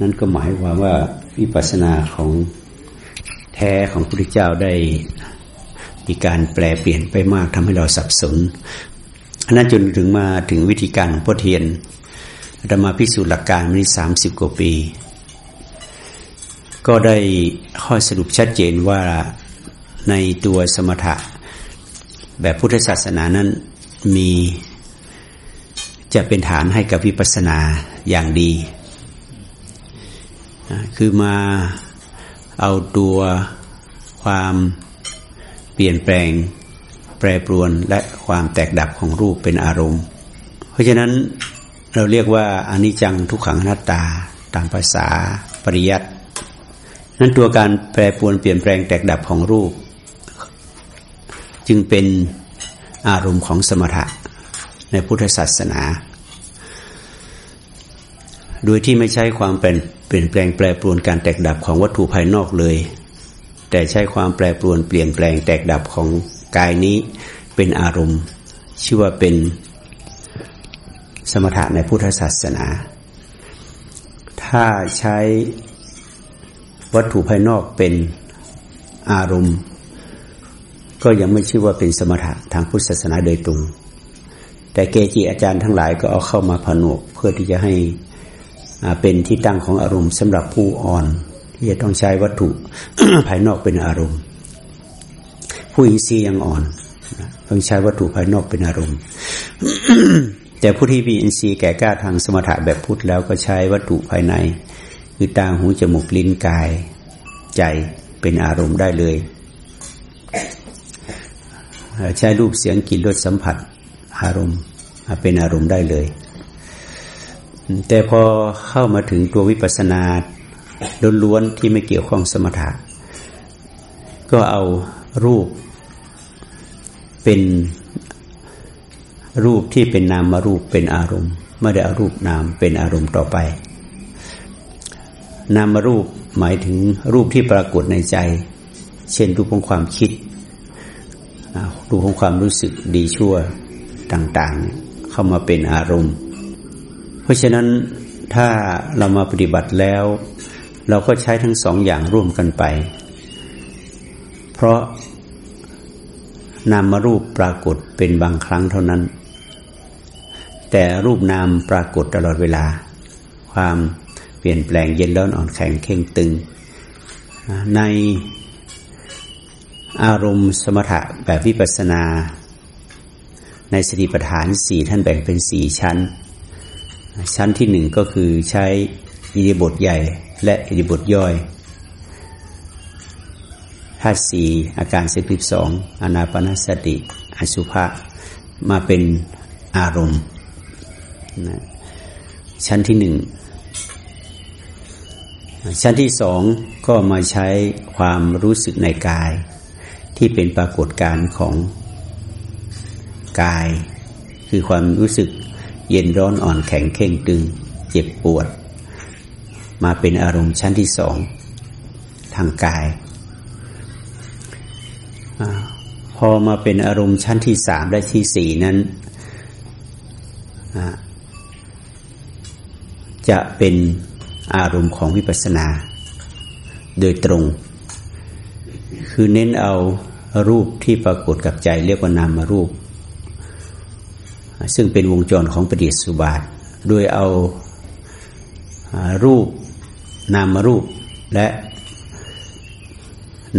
นั่นก็หมายความว่าวิปัสสนาของแท้ของพระพุทธเจ้าได้มีการแปลเปลี่ยนไปมากทำให้เราสับสนอันนั้นจนถึงมาถึงวิธีการของพ่อเทียนธรรมาพิสูจน์หลักการมานี้สามสิบกว่าปี ก็ได้ข้อสรุปชัดเจนว่าในตัวสมถะ แบบพุทธศาสนานั้นมีจะเป็นฐานให้กับวิปัสสนาอย่างดี คือมาเอาตัวความเปลี่ยนแปลง แปรปรวนและความแตกดับของรูปเป็นอารมณ์ เพราะฉะนั้นเราเรียกว่าอนิจจังทุกขังนัตตาตามภาษาปริยัตินั้นตัวการแปรปรวนเปลี่ยนแปลงแตกดับของรูป จึงเป็นอารมณ์ของสมถะในพุทธศาสนา โดยที่ไม่ใช้ความเป็น เปลี่ยนแปลงแปรปรวนการแตกดับของวัตถุภายนอกเลย แต่ใช้ความแปรปรวนเปลี่ยนแปลงแตกดับของกายนี้เป็นอารมณ์ ชื่อว่าเป็นสมถะในพุทธศาสนา ถ้าใช้วัตถุภายนอกเป็นอารมณ์ ก็ยังไม่ชื่อว่าเป็นสมถะทางพุทธศาสนาโดยตรง แต่เกจิอาจารย์ทั้งหลายก็เอาเข้ามาผนวกเพื่อที่จะให้ เป็นที่ตั้งของอารมณ์สำหรับผู้อ่อน ที่จะต้องใช้วัตถุภายนอกเป็นอารมณ์ ผู้อินทรีย์ยังอ่อนต้องใช้วัตถุภายนอกเป็นอารมณ์ แต่ผู้ที่มีอินทรีย์แก่กล้าทางสมถะแบบพุทธแล้วก็ใช้วัตถุภายใน คือตาหูจมูกลิ้นกายใจเป็นอารมณ์ได้เลย ใช้รูปเสียงกลิ่นรสสัมผัสอารมณ์เป็นอารมณ์ได้เลย แต่พอเข้ามาถึงตัววิปัสสนาล้วนๆที่ไม่เกี่ยวข้องสมถะ ก็เอารูปเป็นรูปที่เป็นนามมารูปเป็นอารมณ์ไม่ได้เอารูปนามเป็นอารมณ์ต่อไป นามารูปหมายถึงรูปที่ปรากฏในใจ เช่นรูปของความคิด รูปของความรู้สึกดีชั่วต่างๆ เข้ามาเป็นอารมณ์ ราะฉะนั้นถ้าเรามาปฏิบัติแล้ว เราก็ใช้ทั้งสองอย่างร่วมกันไป เพราะนามรูปปรากฏเป็นบางครั้งเท่านั้น แต่รูปนามปรากฏตลอดเวลา ความเปลี่ยนแปลงเย็นร้อนอ่อนแข็งเข่งตึง ในอารมณ์สมถะแบบวิปัสนา ในสติปัฏฐานสี่ท่านแบ่งเป็นสี่ชั้น ชั้นที่หนึ่งก็คือใช้อิริบทใหญ่ และอิริบทย่อยธาตุสี่อาการสิบสองอนาปนสติอสุภะมาเป็นอารมณ์นะชั้นที่หนึ่งชั้นที่สองก็มาใช้ความรู้สึกในกาย ที่เป็นปรากฏการของกาย คือความรู้สึก เย็นร้อนอ่อนแข็งเข่งตึง เจ็บปวด มาเป็นอารมณ์ชั้นที่สองทางกายอพอมาเป็นอารมณ์ชั้นที่สามและที่สี่นั้น จะเป็นอารมณ์ของวิปัสสนา โดยตรง คือเน้นเอารูปที่ปรากฏกับใจเรียกว่านามารูป ซึ่งเป็นวงจรของปฏิสุบาท โดยเอารูปนามรูปและ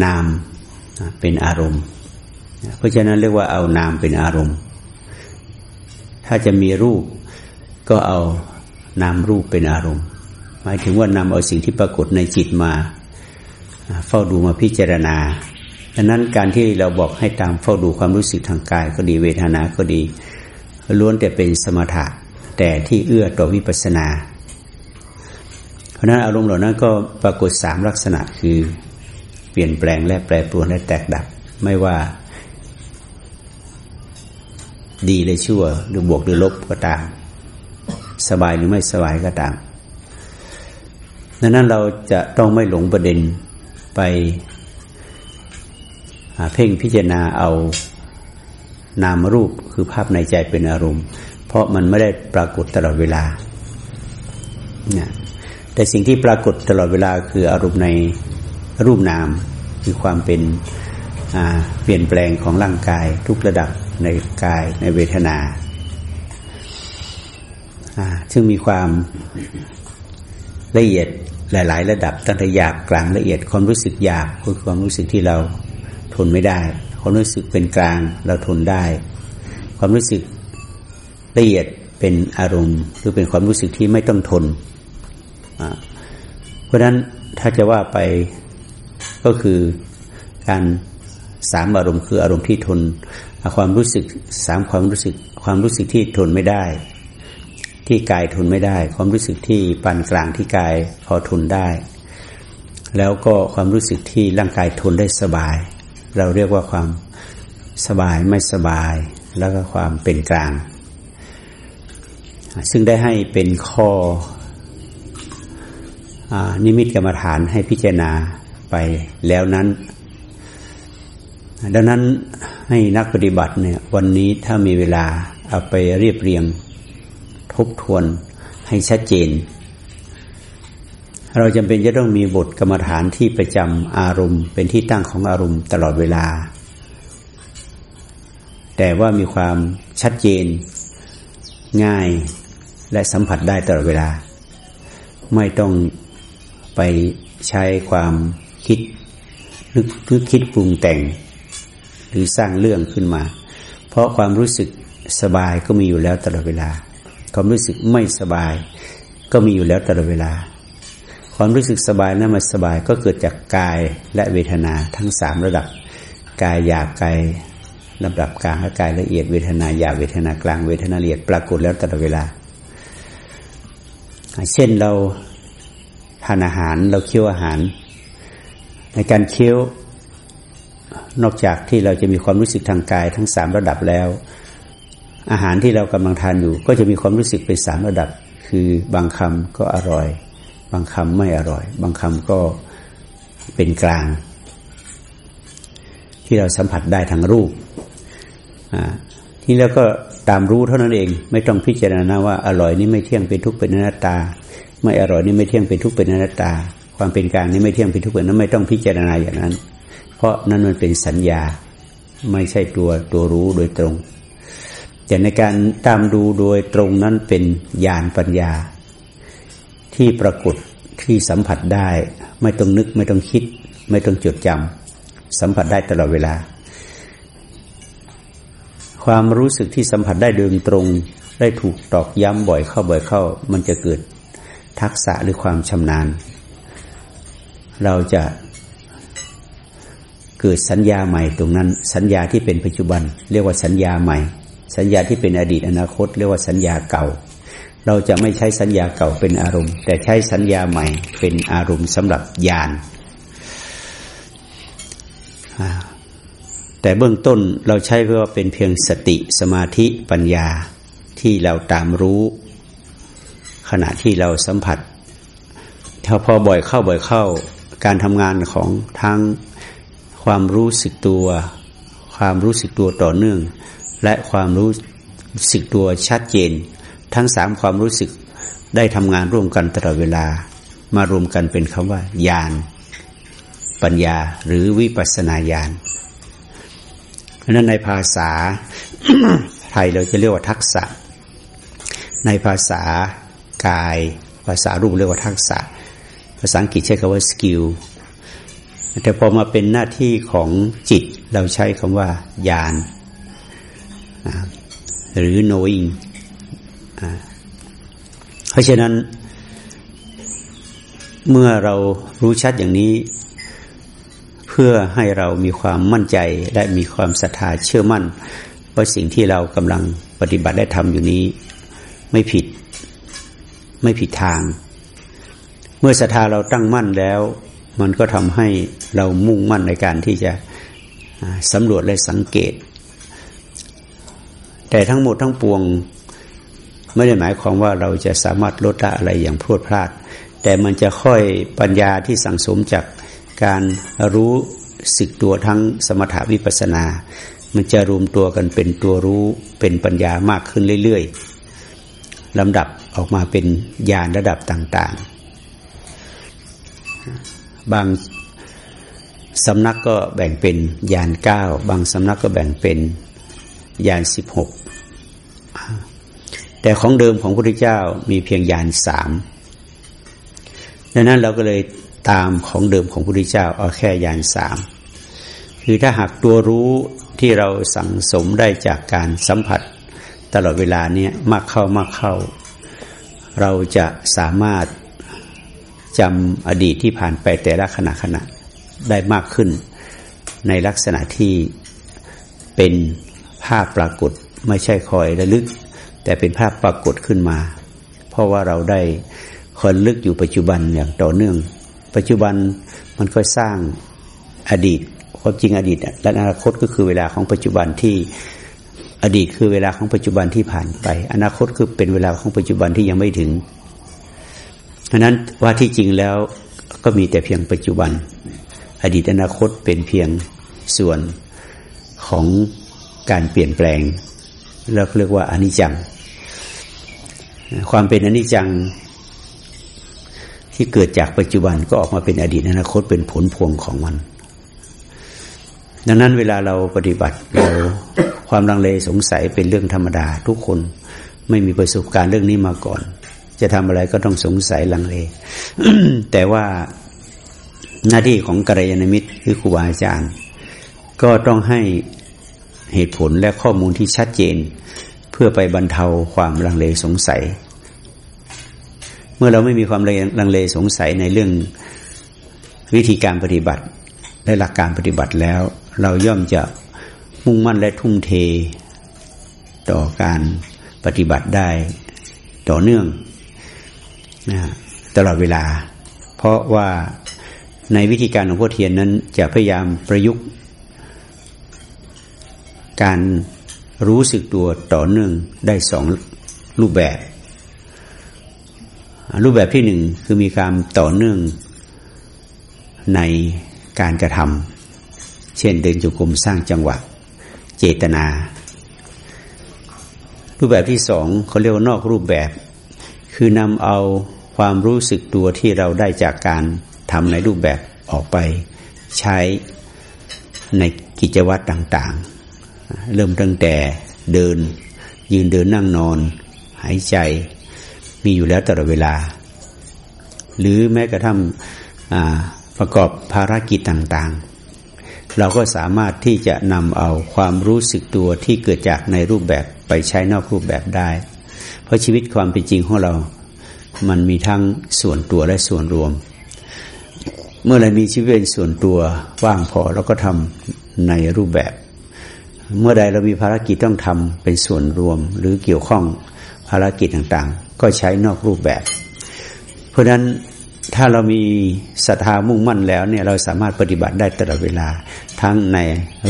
นามเป็นอารมณ์ เพราะฉะนั้นเรียกว่าเอานามเป็นอารมณ์ ถ้าจะมีรูปก็เอานามรูปเป็นอารมณ์ หมายถึงว่านำเอาสิ่งที่ปรากฏในจิตมาเฝ้าดูมาพิจารณาดังนั้นการที่เราบอกให้ตามเฝ้าดูความรู้สึกทางกายก็ดีเวทนาก็ดี ล้วนแต่เป็นสมถะ แต่ที่เอื้อต่อวิปัสนา เพราะนั้นอารมณ์เหล่านั้นก็ปรากฏสามลักษณะคือเปลี่ยนแปลงและแปรปรวนและแตกดับ ไม่ว่า ดีหรือชั่วหรือบวกหรือลบก็ตาม สบายหรือไม่สบายก็ตามดังนั้นเราจะต้องไม่หลงประเด็นไปเพ่งพิจารณาเอา นามรูปคือภาพในใจเป็นอารมณ์ เพราะมันไม่ได้ปรากฏตลอดเวลาแแต่สิ่งที่ปรากฏตลอดเวลาคืออารมณ์ในรูปนามคือความเป็นเปลี่ยนแปลงของร่างกายทุกระดับในกายในเวทนา ซึ่งมีความละเอียดหลาย ๆ ระดับตั้งแต่หยาบกลางละเอียดความรู้สึกหยาบคือความรู้สึกที่เราทนไม่ได้ ความรู้สึกเป็นกลางเราทนได้ ความรู้สึกละเอียดเป็นอารมณ์ หรือเป็นความรู้สึกที่ไม่ต้องทน เพราะนั้นถ้าจะว่าไปก็คือการสามอารมณ์คืออารมณ์ที่ทน ความรู้สึกสามความรู้สึก ความรู้สึกที่ทนไม่ได้ ที่กายทนไม่ได้ ความรู้สึกที่ปานกลางที่กายพอทนได้ แล้วก็ความรู้สึกที่ร่างกายทนได้สบาย เราเรียกว่าความสบายไม่สบาย แล้วก็ความเป็นกลาง ซึ่งได้ให้เป็นข้ออนิมิตกรรมฐานให้พิจารณาไปแล้วนั้น ดังนั้นให้นักปฏิบัติเนี่ยวันนี้ถ้ามีเวลาเอาไปเรียบเรียง ทบทวนให้ชัดเจน เราจำเป็นจะต้องมีบทกรรมฐานที่ประจำอารมณ์ เป็นที่ตั้งของอารมณ์ตลอดเวลา แต่ว่ามีความชัดเจน ง่ายและสัมผัสได้ตลอดเวลา ไม่ต้องไปใช้ความคิดหรือคิดปรุงแต่ง หรือสร้างเรื่องขึ้นมา เพราะความรู้สึกสบายก็มีอยู่แล้วตลอดเวลา ความรู้สึกไม่สบายก็มีอยู่แล้วตลอดเวลา ความรู้สึกสบายและไม่สบายก็เกิดจากกายและเวทนาทั้งสามระดับกายหยาบกายลำดับกลางและกายละเอียดเวทนาหยาบเวทนากลางเวทนาละเอียดปรากฏแล้วตลอดเวลา เช่นเราทานอาหารเราเคี้ยวอาหาร ในการเคี้ยวนอกจากที่เราจะมีความรู้สึกทางกายทั้งสามระดับแล้ว อาหารที่เรากำลังทานอยู่ ก็จะมีความรู้สึกเป็นสามระดับ คือบางคำก็อร่อย บางคำไม่อร่อย บางคำก็เป็นกลาง ที่เราสัมผัสได้ทางรูปที่แล้วก็ตามรู้เท่านั้นเอง ไม่ต้องพิจารณาว่าอร่อยนี่ไม่เที่ยงเป็นทุกข์เป็นอนัตตา ไม่อร่อยนี่ไม่เที่ยงเป็นทุกข์เป็นอนัตตา ความเป็นกลางนี้ไม่เที่ยงเป็นทุกข์เป็นนั้นไม่ต้องพิจารณาอย่างนั้น เพราะนั่นมันเป็นสัญญาไม่ใช่ตัวตัวรู้โดยตรงแต่ในการตามดูโดยตรงนั้นเป็นญาณปัญญา ที่ปรากฏที่สัมผัสได้ ไม่ต้องนึกไม่ต้องคิด ไม่ต้องจดจำสัมผัสได้ตลอดเวลา ความรู้สึกที่สัมผัสได้โดยตรง ได้ถูกตอกย้ำบ่อยเข้าบ่อยเข้า มันจะเกิดทักษะหรือความชำนาญ เราจะเกิดสัญญาใหม่ตรงนั้น สัญญาที่เป็นปัจจุบัน เรียกว่าสัญญาใหม่ สัญญาที่เป็นอดีตอนาคต เรียกว่าสัญญาเก่า เราจะไม่ใช้สัญญาเก่าเป็นอารมณ์ แต่ใช้สัญญาใหม่เป็นอารมณ์สำหรับญาณแต่เบื้องต้นเราใช้เพื่อเป็นเพียงสติสมาธิปัญญาที่เราตามรู้ ขณะที่เราสัมผัส ถ้าพอบ่อยเข้าบ่อยเข้า การทำงานของทั้งความรู้สึกตัว ความรู้สึกตัวต่อเนื่อง และความรู้สึกตัวชัดเจน ทั้งสามความรู้สึกได้ทำงานร่วมกันตลอดเวลา มารวมกันเป็นคำว่าญาณปัญญาหรือวิปัสนาญาณเพราะนั้นในภาษาไทยเราจะเรียกว่าทักษะ ในภาษากาย ภาษารูปเรียกว่าทักษะ ภาษาอังกฤษใช้คำว่าสกิลแต่พอมาเป็นหน้าที่ของจิตเราใช้คำว่าญาณหรือ knowing เพราะฉะนั้น เมื่อเรารู้ชัดอย่างนี้ เพื่อให้เรามีความมั่นใจและมีความศรัทธาเชื่อมั่นว่าสิ่งที่เรากำลังปฏิบัติได้ทำอยู่นี้ ไม่ผิดไม่ผิดทาง เมื่อศรัทธาเราตั้งมั่นแล้ว มันก็ทำให้เรามุ่งมั่นในการที่จะสำรวจและสังเกต แต่ทั้งหมดทั้งปวง ไม่ได้หมายความว่าเราจะสามารถลดละอะไรอย่างพรวดพลาด แต่มันจะค่อยปัญญาที่สั่งสมจากการรู้สึกตัวทั้งสมถาวิปัสนา มันจะรวมตัวกันเป็นตัวรู้เป็นปัญญามากขึ้นเรื่อยๆลำดับออกมาเป็นญาณระดับต่างๆ บางสำนักก็แบ่งเป็นยานเก้าบางสำนักก็แบ่งเป็นยานสิบหก แต่ของเดิมของพระพุทธเจ้ามีเพียงยานสามดังนั้นเราก็เลยตามของเดิมของพระพุทธเจ้าเอาแค่ยานสามคือถ้าหากตัวรู้ที่เราสั่งสมได้จากการสัมผัส ตลอดเวลาเนี้ยมากเข้ามากเข้า เราจะสามารถจำอดีตที่ผ่านไปแต่ละขณะขณะได้มากขึ้น ในลักษณะที่เป็นภาพปรากฏไม่ใช่คอยระลึก แต่เป็นภาพปรากฏขึ้นมา เพราะว่าเราได้คอยลึกอยู่ปัจจุบันอย่างต่อเนื่อง ปัจจุบันมันก็สร้างอดีตความจริงอดีตและอนาคตก็คือเวลาของปัจจุบันที่อดีตคือเวลาของปัจจุบันที่ผ่านไป อนาคตคือเป็นเวลาของปัจจุบันที่ยังไม่ถึงเพราะนั้นว่าที่จริงแล้วก็มีแต่เพียงปัจจุบัน อดีตอนาคตเป็นเพียงส่วนของการเปลี่ยนแปลงเราเรียกว่าอนิจจัง ความเป็นอนิจจังที่เกิดจากปัจจุบันก็ออกมาเป็นอดีตอนาคตเป็นผลพวงของมัน ดังนั้นเวลาเราปฏิบัติเราความลังเลสงสัยเป็นเรื่องธรรมดา ทุกคนไม่มีประสบการณ์เรื่องนี้มาก่อน จะทำอะไรก็ต้องสงสัยลังเล แต่ว่าหน้าที่ของกัลยาณมิตรคือครูบาอาจารย์ ก็ต้องให้เหตุผลและข้อมูลที่ชัดเจน พื่อไปบรรเทาความลังเลสงสัย เมื่อเราไม่มีความลังเลสงสัยในเรื่องวิธีการปฏิบัติและหลักการปฏิบัติแล้ว เราย่อมจะมุ่งมั่นและทุ่มเทต่อการปฏิบัติได้ต่อเนื่องนะตลอดเวลา เพราะว่าในวิธีการของพ่อเทียนนั้นจะพยายามประยุกต์ การ รู้สึกตัวต่อเนื่องได้สองรูปแบบ รูปแบบที่หนึ่งคือมีการต่อเนื่องในการกระทำเช่นเดินจุกรมสร้างจังหวะ เจตนา รูปแบบที่สองเขาเรียกว่านอกรูปแบบ คือนำเอาความรู้สึกตัวที่เราได้จากการทำในรูปแบบออกไปใช้ในกิจวัตรต่าง ๆ เริ่มตั้งแต่เดิน ยืนเดินนั่งนอน หายใจมีอยู่แล้วตลอดเวลา หรือแม้กระทั่งประกอบภารกิจต่างๆ เราก็สามารถที่จะนำเอาความรู้สึกตัวที่เกิดจากในรูปแบบไปใช้นอกรูปแบบได้ เพราะชีวิตความเป็นจริงของเรา มันมีทั้งส่วนตัวและส่วนรวม เมื่อไรมีชีวิตเป็นส่วนตัวว่างพอเราก็ทำในรูปแบบ เมื่อใดเรามีภารกิจต้องทำเป็นส่วนรวมหรือเกี่ยวข้องภารกิจต่างๆ ก็ใช้นอกรูปแบบ เพราะฉะนั้นถ้าเรามีศรัทธามุ่งมั่นแล้วเนี่ยเราสามารถปฏิบัติได้ตลอดเวลาทั้งใน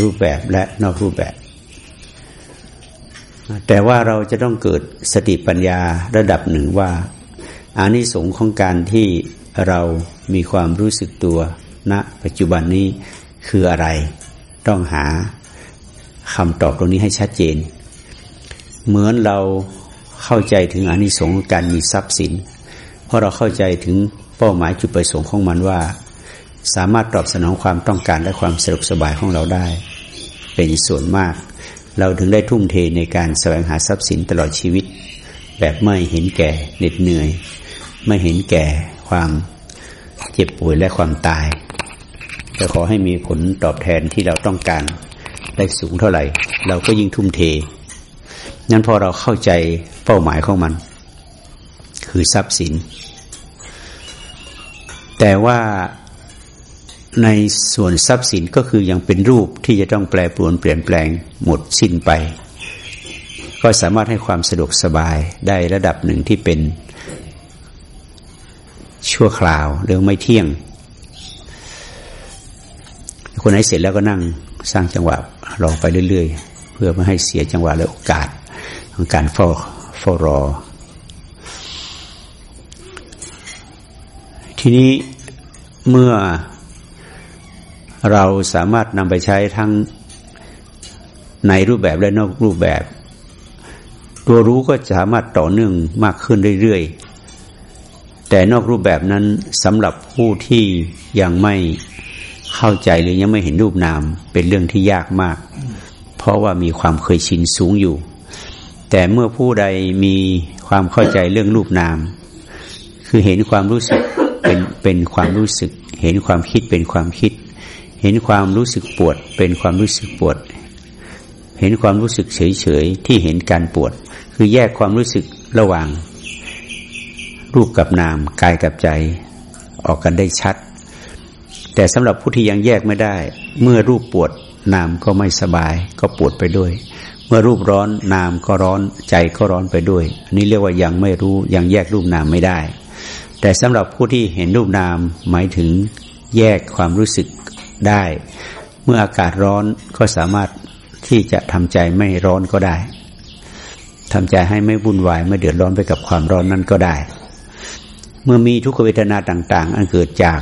รูปแบบและนอกรูปแบบ แต่ว่าเราจะต้องเกิดสติปัญญาระดับหนึ่งว่าอานิสงส์ของการที่เรามีความรู้สึกตัวณนะปัจจุบันนี้คืออะไร ต้องหา คำตอบตรงนี้ให้ชัดเจน เหมือนเราเข้าใจถึงอนิสงส์การมีทรัพย์สิน เพราะเราเข้าใจถึงเป้าหมายจุดประสงค์ของมันว่า สามารถตอบสนองความต้องการและความสะดวกสบายของเราได้ เป็นส่วนมาก เราถึงได้ทุ่มเทในการแสวงหาทรัพย์สินตลอดชีวิต แบบไม่เห็นแก่เหน็ดเหนื่อย ไม่เห็นแก่ความเจ็บป่วยและความตายจะขอให้มีผลตอบแทนที่เราต้องการ ได้สูงเท่าไหร่ เราก็ยิ่งทุ่มเท นั้นพอเราเข้าใจเป้าหมายของมัน คือทรัพย์สิน แต่ว่าในส่วนทรัพย์สินก็คือยังเป็นรูปที่จะต้องแปลปรวนเปลี่ยนแปลงหมดสิ้นไป ก็สามารถให้ความสะดวกสบายได้ระดับหนึ่งที่เป็นชั่วคราวหรือไม่เที่ยง คนไหนเสร็จแล้วก็นั่ง สร้างจังหวะรอไปเรื่อย ๆ เพื่อไม่ให้เสียจังหวะและโอกาสของการเฝ้าเฝ้ารอ ทีนี้เมื่อเราสามารถนำไปใช้ทั้งในรูปแบบและนอกรูปแบบ ตัวรู้ก็สามารถต่อเนื่องมากขึ้นเรื่อยๆแต่นอกรูปแบบนั้นสำหรับผู้ที่ยังไม่ เข้าใจหรือยังไม่เห็นรูปนาม เป็นเรื่องที่ยากมาก เพราะว่ามีความเคยชินสูงอยู่ แต่เมื่อผู้ใดมีความเข้าใจเรื่องรูปนาม คือเห็นความรู้สึกเป็นเป็นความรู้สึก เห็นความคิดเป็นความคิด เห็นความรู้สึกปวด เป็นความรู้สึกปวด เห็นความรู้สึกเฉยๆที่เห็นการปวด คือแยกความรู้สึกระหว่าง รูปกับนามกายกับใจ ออกกันได้ชัด แต่สำหรับผู้ที่ยังแยกไม่ได้ เมื่อรูปปวดนามก็ไม่สบาย ก็ปวดไปด้วย เมื่อรูปร้อนนามก็ร้อนใจก็ร้อนไปด้วย อันนี้เรียกว่ายังไม่รู้ยังแยกรูปนามไม่ได้ แต่สำหรับผู้ที่เห็นรูปนามหมายถึงแยกความรู้สึกได้ เมื่ออากาศร้อนก็สามารถที่จะทำใจไม่ร้อนก็ได้ทำใจให้ไม่วุ่นวายไม่เดือดร้อนไปกับความร้อนนั้นก็ได้ เมื่อมีทุกขเวทนาต่าง ๆ อันเกิดจาก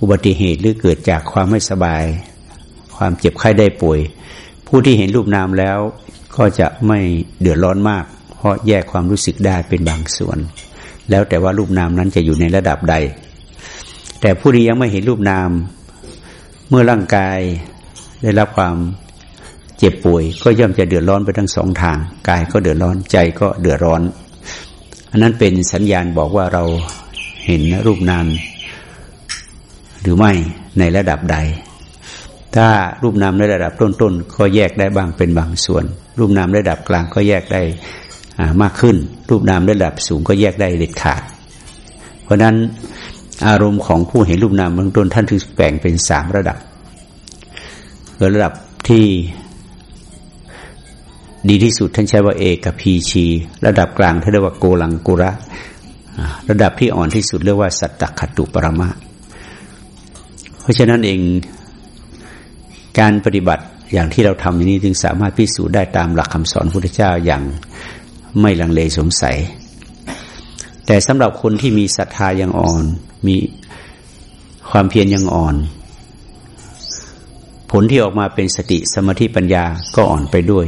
อุบัติเหตุหรือเกิดจากความไม่สบาย ความเจ็บไข้ได้ป่วย ผู้ที่เห็นรูปนามแล้วก็จะไม่เดือดร้อนมาก เพราะแยกความรู้สึกได้เป็นบางส่วน แล้วแต่ว่ารูปนามนั้นจะอยู่ในระดับใด แต่ผู้ที่ยังไม่เห็นรูปนาม เมื่อร่างกายได้รับความเจ็บป่วย ก็ย่อมจะเดือดร้อนไปทั้งสองทางกายก็เดือดร้อนใจก็เดือดร้อน อันนั้นเป็นสัญญาณบอกว่าเราเห็นรูปนาม หรือไม่ในระดับใด ถ้ารูปนามในระดับต้นๆก็แยกได้บ้างเป็นบางส่วน รูปนามระดับกลางก็แยกได้มากขึ้น รูปนามระดับสูงก็แยกได้เด็ดขาด เพราะนั้นอารมณ์ของผู้เห็นรูปนามเบื้องต้นท่านถึงแบ่งเป็นสามระดับระดับที่ดีที่สุดท่านใช้ว่าเอกับพีชี ระดับกลางท่านเรียกว่าโกลังกุระ ระดับที่อ่อนที่สุดเรียกว่าสัตตคตุปรมะ เพราะฉะนั้นเองการปฏิบัติอย่างที่เราทำอย่างนี้จึงสามารถพิสูจน์ได้ตามหลักคำสอนพุทธเจ้าอย่างไม่ลังเลสงสัย แต่สำหรับคนที่มีศรัทธายังอ่อน มีความเพียรยังอ่อน ผลที่ออกมาเป็นสติสมาธิปัญญาก็อ่อนไปด้วย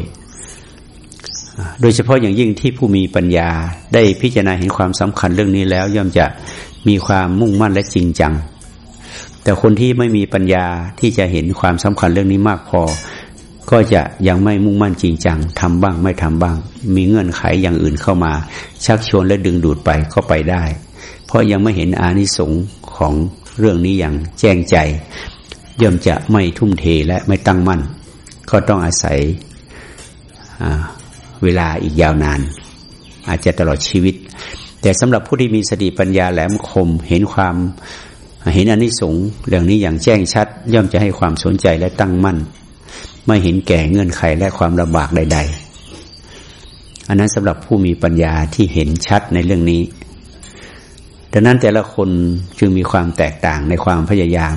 โดยเฉพาะอย่างยิ่งที่ผู้มีปัญญาได้พิจารณาเห็นความสำคัญเรื่องนี้แล้ว ย่อมจะมีความมุ่งมั่นและจริงจัง แต่คนที่ไม่มีปัญญาที่จะเห็นความสำคัญเรื่องนี้มากพอ ก็จะยังไม่มุ่งมั่นจริงจังทำบ้างไม่ทำบ้าง มีเงื่อนไขอย่างอื่นเข้ามา ชักชวนและดึงดูดไปก็ไปได้ เพราะยังไม่เห็นอานิสงส์ของเรื่องนี้อย่างแจ้งใจ ย่อมจะไม่ทุ่มเทและไม่ตั้งมั่น ก็ต้องอาศัยเวลาอีกยาวนาน อาจจะตลอดชีวิต แต่สำหรับผู้ที่มีสติปัญญาแหลมคมเห็นความ เห็นอนิสงส์เรื่องนี้อย่างแจ้งชัด ย่อมจะให้ความสนใจและตั้งมั่น ไม่เห็นแก่เงื่อนไขและความลำบากใด ๆ อันนั้นสำหรับผู้มีปัญญาที่เห็นชัดในเรื่องนี้ ดังนั้นแต่ละคนจึงมีความแตกต่างในความพยายาม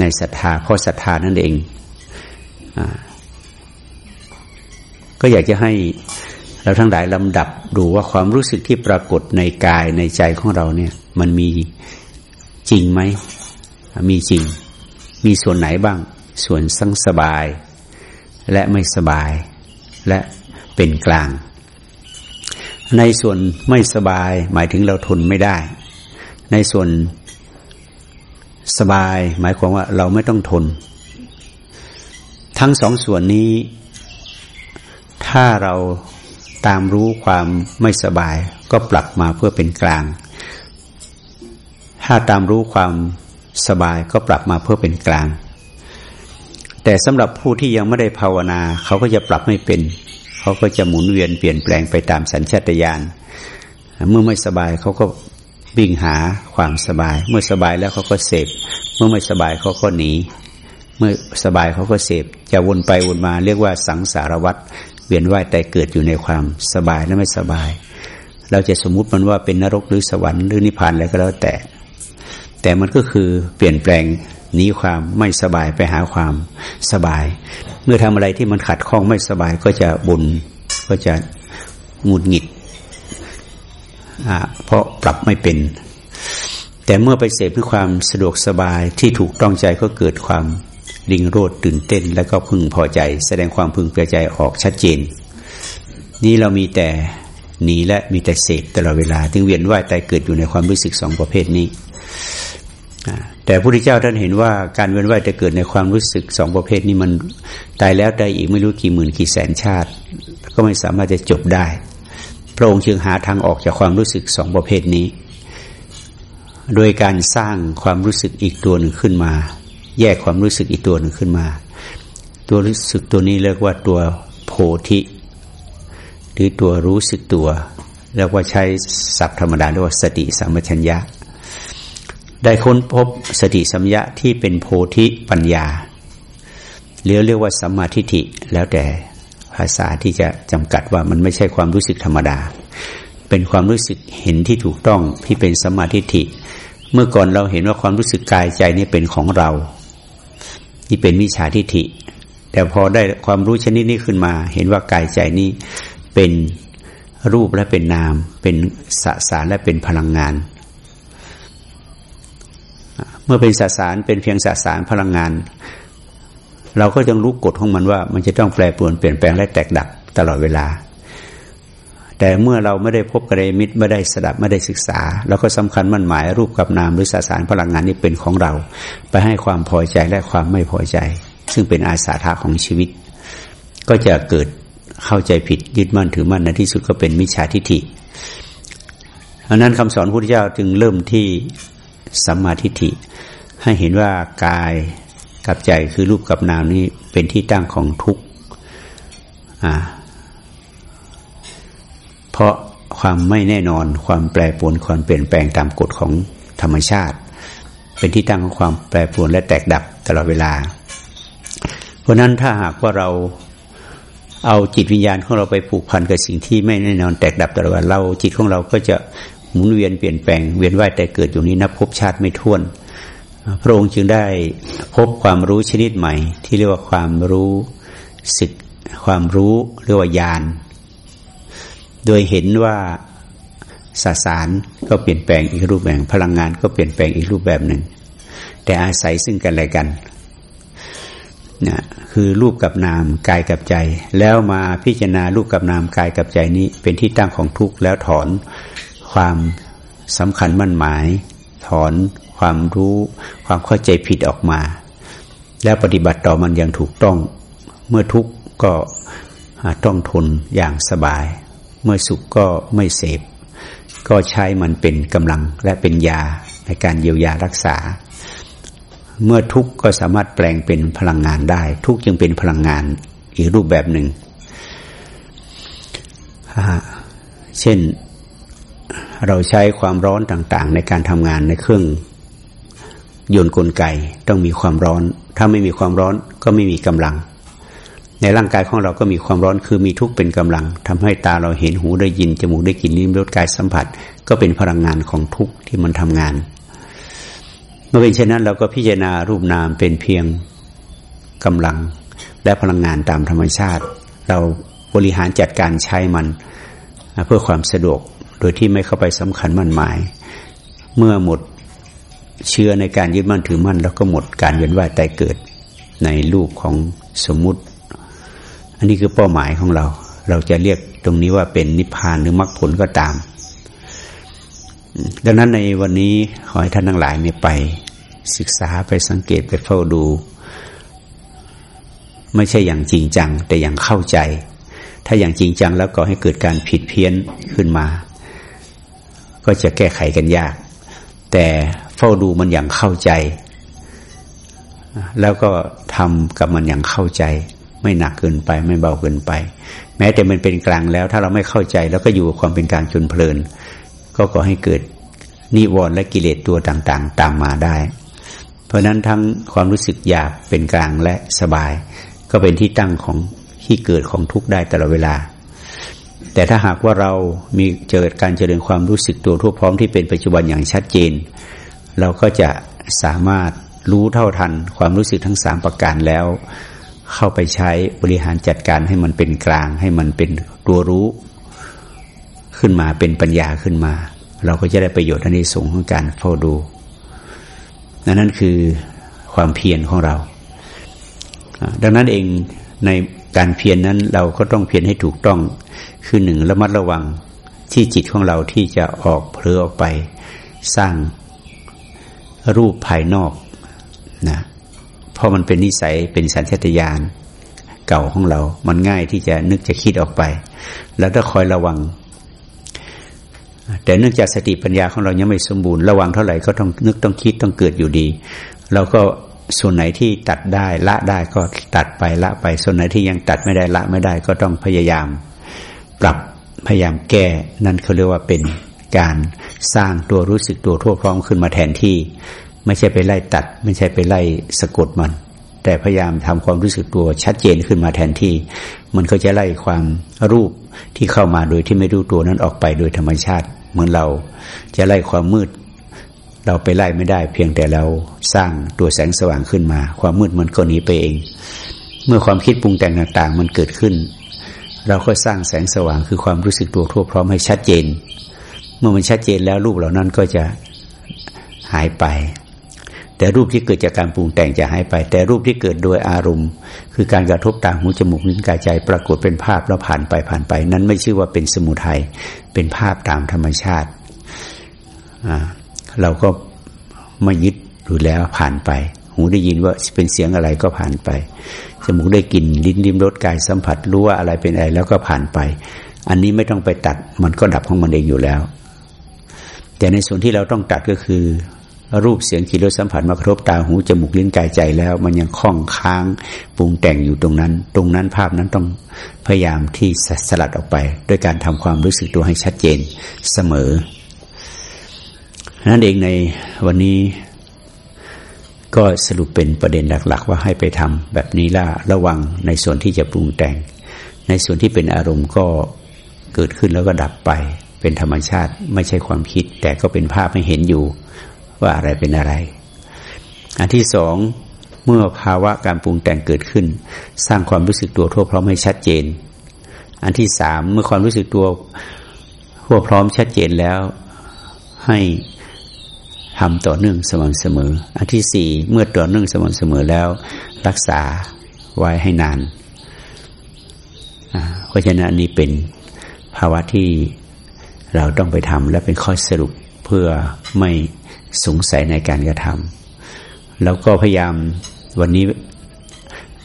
ในศรัทธาเพราะศรัทธานั่นเองก็อยากจะให้เราทั้งหลายลำดับดูว่าความรู้สึกที่ปรากฏในกายในใจของเราเนี่ย มันมี จริงไหม มีจริง มีส่วนไหนบ้าง ส่วนสังสบาย และไม่สบาย และเป็นกลาง ในส่วนไม่สบายหมายถึงเราทนไม่ได้ ในส่วนสบายหมายความว่าเราไม่ต้องทน ทั้งสองส่วนนี้ ถ้าเราตามรู้ความไม่สบาย ก็ปรับมาเพื่อเป็นกลาง ถ้าตามรู้ความสบายก็ปรับมาเพื่อเป็นกลาง แต่สำหรับผู้ที่ยังไม่ได้ภาวนา เขาก็จะปรับไม่เป็น เขาก็จะหมุนเวียนเปลี่ยนแปลงไปตามสัญชาตญาณเมื่อไม่สบายเขาก็วิ่งหาความสบาย เมื่อสบายแล้วเขาก็เสพ เมื่อไม่สบายเขาก็หนี เมื่อสบายเขาก็เสพ จะวนไปวนมาเรียกว่าสังสารวัตรเวียนว่ายแต่เกิดอยู่ในความสบายและไม่สบาย เราจะสมมุติมันว่าเป็นนรกหรือสวรรค์หรือนิพพานอะไรก็แล้วแต่ แต่มันก็คือเปลี่ยนแปลงหนีความไม่สบายไปหาความสบาย เมื่อทำอะไรที่มันขัดข้องไม่สบายก็จะบุญก็จะหงุดหงิดเพราะปรับไม่เป็น แต่เมื่อไปเสพด้วยความสะดวกสบายที่ถูกต้องใจก็เกิดความริงโรดตื่นเต้น แล้วก็พึงพอใจ แสดงความพึงพอใจออกชัดเจน นี่เรามีแต่หนีและมีแต่เสพตลอดเวลา ถึงเวียนว่ายตายเกิดอยู่ในความรู้สึกสองประเภทนี้ แต่พระพุทธเจ้าท่านเห็นว่าการเวียนว่ายตายเกิดในความรู้สึกสองประเภทนี้มันตายแล้วตายอีกไม่รู้กี่หมื่นกี่แสนชาติ ก็ไม่สามารถจะจบได้ พระองค์จึงหาทางออกจากความรู้สึกสองประเภทนี้ โดยการสร้างความรู้สึกอีกตัวหนึ่งขึ้นมา แยกความรู้สึกอีกตัวหนึ่งขึ้นมา ตัวรู้สึกตัวนี้เรียกว่าตัวโพธิหรือตัวรู้สึกตัวเรียกว่าใช้ศัพท์ธรรมดาเรียกว่าสติสัมปชัญญะ ได้ค้นพบสติสัมยะที่เป็นโพธิปัญญาเรียกเรียกว่าสัมมาทิฏฐิแล้วแต่ภาษาที่จะจำกัดว่ามันไม่ใช่ความรู้สึกธรรมดา เป็นความรู้สึกเห็นที่ถูกต้องที่เป็นสัมมาทิฏฐิ เมื่อก่อนเราเห็นว่าความรู้สึกกายใจนี่เป็นของเราที่เป็นวิชาทิฏฐิ แต่พอได้ความรู้ชนิดนี้ขึ้นมา เห็นว่ากายใจนี้เป็นรูปและเป็นนาม เป็นสสารและเป็นพลังงาน เมื่อเป็นสสารเป็นเพียงสสารพลังงาน เราก็ต้องรู้กฎของมันว่า มันจะต้องแปรปรวนเปลี่ยนแปลงและแตกดับตลอดเวลา แต่เมื่อเราไม่ได้พบกระมิตรไม่ได้สดับไม่ได้ศึกษาเราก็สำคัญมั่นหมายรูปกับนามหรือสสารพลังงานนี้เป็นของเรา ไปให้ความพอใจและความไม่พอใจ ซึ่งเป็นอาสาทะของชีวิต ก็จะเกิดเข้าใจผิดยึดมั่นถือมั่นในที่สุดก็เป็นมิจฉาทิฏฐิเพราะนั้นคำสอนพระพุทธเจ้าจึงเริ่มที่ สัมมาทิฏฐิ ให้เห็นว่ากายกับใจคือรูปกับนามนี้เป็นที่ตั้งของทุกข์เพราะความไม่แน่นอน ความแปรปรวนความเปลี่ยนแปลงตามกฎของธรรมชาติ เป็นที่ตั้งของความแปรปรวนและแตกดับตลอดเวลา เพราะนั้นถ้าหากว่าเราเอาจิตวิญญาณของเราไปผูกพันกับสิ่งที่ไม่แน่นอนแตกดับตลอดเราจิตของเราก็จะ หมุนเวียนเปลี่ยนแปลงเวียนว่ายแต่เกิดอยู่นี้นับพบชาติไม่ท้วน พระองค์จึงได้พบความรู้ชนิดใหม่ ที่เรียกว่าความรู้สึกความรู้เรียกว่าญาณโดยเห็นว่าสสารก็เปลี่ยนแปลงอีกรูปแบบพลังงานก็เปลี่ยนแปลงอีกรูปแบบหนึ่ง แต่อาศัยซึ่งกันและกันนะคือรูปกับนามกายกับใจ แล้วมาพิจารณารูปกับนามกายกับใจนี้ เป็นที่ตั้งของทุกข์แล้วถอน ความสำคัญมั่นหมาย ถอนความรู้ ความเข้าใจผิดออกมา แล้วปฏิบัติต่อมันอย่างถูกต้อง เมื่อทุกข์ก็ต้องทนอย่างสบาย เมื่อสุขก็ไม่เสพ ก็ใช้มันเป็นกำลังและเป็นยาในการเยียวยารักษา เมื่อทุกข์ก็สามารถแปลงเป็นพลังงานได้ ทุกข์จึงเป็นพลังงานอีกรูปแบบหนึ่ง เช่น เราใช้ความร้อนต่างๆ ในการทำงานในเครื่องยนต์กลไกต้องมีความร้อน ถ้าไม่มีความร้อนก็ไม่มีกำลัง ในร่างกายของเราก็มีความร้อนคือมีทุกเป็นกำลังทำให้ตาเราเห็นหูได้ยินจมูกได้กลิ่นนิ้มรสกายสัมผัส ก็เป็นพลังงานของทุกที่มันทำงาน เมื่อเป็นเช่นนั้นเราก็พิจารณารูปนามเป็นเพียงกำลัง และพลังงานตามธรรมชาติ เราบริหารจัดการใช้มัน เพื่อความสะดวก โดยที่ไม่เข้าไปสำคัญมั่นหมาย เมื่อหมดเชื่อในการยึดมั่นถือมั่น แล้วก็หมดการเวียนว่ายตายเกิดในรูปของสมมุติ อันนี้คือเป้าหมายของเรา เราจะเรียกตรงนี้ว่าเป็นนิพพานหรือมรรคผลก็ตาม ดังนั้นในวันนี้ขอให้ท่านทั้งหลายมีไป ศึกษาไปสังเกตไปเฝ้าดู ไม่ใช่อย่างจริงจัง แต่อย่างเข้าใจ ถ้าอย่างจริงจังแล้วก็ให้เกิดการผิดเพี้ยนขึ้นมา ก็จะแก้ไขกันยาก แต่เฝ้าดูมันอย่างเข้าใจ แล้วก็ทำกับมันอย่างเข้าใจ ไม่หนักเกินไป ไม่เบาเกินไป แม้แต่มันเป็นกลางแล้ว ถ้าเราไม่เข้าใจ แล้วก็อยู่กับความเป็นกลางจนเพลิน ก็ก่อให้เกิดนิวรณ์และกิเลสตัวต่างๆ ตามมาได้ เพราะนั้นทั้งความรู้สึกหยาบเป็นกลางและสบาย ก็เป็นที่ตั้งของที่เกิดของทุกข์ได้ตลอดเวลา แต่ถ้าหากว่าเรามีเจอการเจริญความรู้สึกตัวทั่วพร้อมที่เป็นปัจจุบันอย่างชัดเจน เราก็จะสามารถรู้เท่าทันความรู้สึกทั้งสามประการแล้ว เข้าไปใช้บริหารจัดการให้มันเป็นกลาง ให้มันเป็นตัวรู้ขึ้นมาเป็นปัญญาขึ้นมา เราก็จะได้ประโยชน์อันนี้สูงของการเฝ้าดูนั่นนั่นคือความเพียรของเรา ดังนั้นเองในการเพียรนนั้นเราก็ต้องเพียรให้ถูกต้อง คือหนึ่งระมัดระวังที่จิตของเราที่จะออกเผลอออกไป สร้างรูปภายนอกนะเพราะมันเป็นนิสัยเป็นสัญชาตญาณเก่าของเรา มันง่ายที่จะนึกจะคิดออกไป แล้วถ้าคอยระวัง แต่เนื่องจากสติปัญญาของเรายังไม่สมบูรณ์ระวังเท่าไหร่ก็ต้องนึกต้องคิดต้องเกิดอยู่ดี เราก็ ส่วนไหนที่ตัดได้ละได้ก็ตัดไปละไป ส่วนไหนที่ยังตัดไม่ได้ละไม่ได้ก็ต้องพยายาม ปรับพยายามแก้นั่นเขาเรียกว่าเป็นการสร้างตัวรู้สึกตัวทั่วพร้อมขึ้นมาแทนที่ ไม่ใช่ไปไล่ตัด ไม่ใช่ไปไล่สะกดมัน แต่พยายามทำความรู้สึกตัวชัดเจนขึ้นมาแทนที่ มันก็จะไล่ความรูปที่เข้ามาโดยที่ไม่รู้ตัวนั้นออกไปโดยธรรมชาติ เหมือนเราจะไล่ความมืด เราไปไล่ไม่ได้ เพียงแต่เราสร้างตัวแสงสว่างขึ้นมา ความมืดมันก็หนีไปเอง เมื่อความคิดปรุงแต่งต่างๆ มันเกิดขึ้น เราก็สร้างแสงสว่างคือความรู้สึกตัวทั่วพร้อมให้ชัดเจน เมื่อมันชัดเจนแล้วรูปเหล่านั้นก็จะหายไป แต่รูปที่เกิดจากการปรุงแต่งจะหายไป แต่รูปที่เกิดโดยอารมณ์ คือการกระทบตาหูจมูกลิ้นกายใจ ปรากฏเป็นภาพแล้วผ่านไปผ่านไป นั้นไม่ชื่อว่าเป็นสมุทัยเป็นภาพตามธรรมชาติ เราก็ไม่ยึดอยู่แล้วผ่านไป หูได้ยินว่าเป็นเสียงอะไรก็ผ่านไป จมูกได้กลิ่นลิ้นลิ้มรสกายสัมผัสรู้ว่าอะไรเป็นอะไรแล้วก็ผ่านไป อันนี้ไม่ต้องไปตัดมันก็ดับของมันเองอยู่แล้ว แต่ในส่วนที่เราต้องตัดก็คือ รูปเสียงกลิ่นรสสัมผัสมากระทบตาหูจมูกลิ้นกายใจแล้ว มันยังคล้องค้างปรุงแต่งอยู่ตรงนั้น ตรงนั้นภาพนั้นต้องพยายามที่สลัดออกไป ด้วยการทำความรู้สึกตัวให้ชัดเจนเสมอ นั่นเองในวันนี้ก็สรุปเป็นประเด็นหลัก ๆ ว่าให้ไปทำแบบนี้ล่ะระวังในส่วนที่จะปรุงแต่ง ในส่วนที่เป็นอารมณ์ก็เกิดขึ้นแล้วก็ดับไป เป็นธรรมชาติไม่ใช่ความคิด แต่ก็เป็นภาพให้เห็นอยู่ว่าอะไรเป็นอะไร อันที่สองเมื่อภาวะการปรุงแต่งเกิดขึ้น สร้างความรู้สึกตัวทั่วพร้อมให้ชัดเจน อันที่สามเมื่อความรู้สึกตัวทั่วพร้อมชัดเจนแล้วให้ ทำต่อเนื่องสม่ำเสมอ อันที่สี่เมื่อต่อเนื่องสม่ำเสมอแล้ว รักษาไว้ให้นานเพราะฉะนั้นอันนี้เป็นภาวะที่เราต้องไปทำและเป็นข้อสรุปเพื่อไม่สงสัยในการกระทำแล้วก็พยายามวันนี้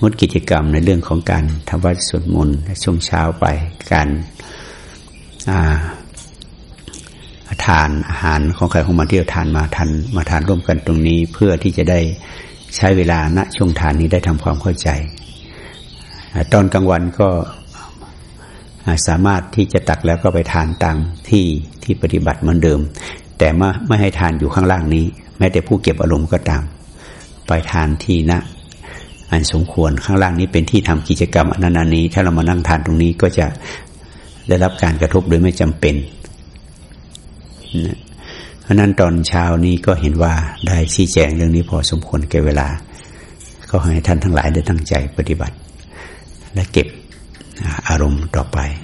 งดกิจกรรมในเรื่องของการทำวัดสวดมนต์ช่วงเช้าไปการ ทานอาหารของใครของมันที่เราทานมาทานมาทานร่วมกันตรงนี้ เพื่อที่จะได้ใช้เวลาณช่วงทานนี้ได้ทำความเข้าใจ ตอนกลางวันก็สามารถที่จะตักแล้วก็ไปทานตามที่ที่ปฏิบัติเหมือนเดิม แต่ไม่ไม่ให้ทานอยู่ข้างล่างนี้ แม้แต่ผู้เก็บอารมณ์ก็ตาม ไปทานที่นะอันสมควรข้างล่างนี้เป็นที่ทำกิจกรรมอันนั้นนี้ ถ้าเรามานั่งทานตรงนี้ก็จะได้รับการกระทบโดยไม่จำเป็น นะเพราะนั้นตอนเช้านี้ก็เห็นว่าได้ชี้แจงเรื่องนี้พอสมควรแก่เวลา ก็ให้ท่านทั้งหลายได้ตั้งใจปฏิบัติ และเก็บอารมณ์ต่อไป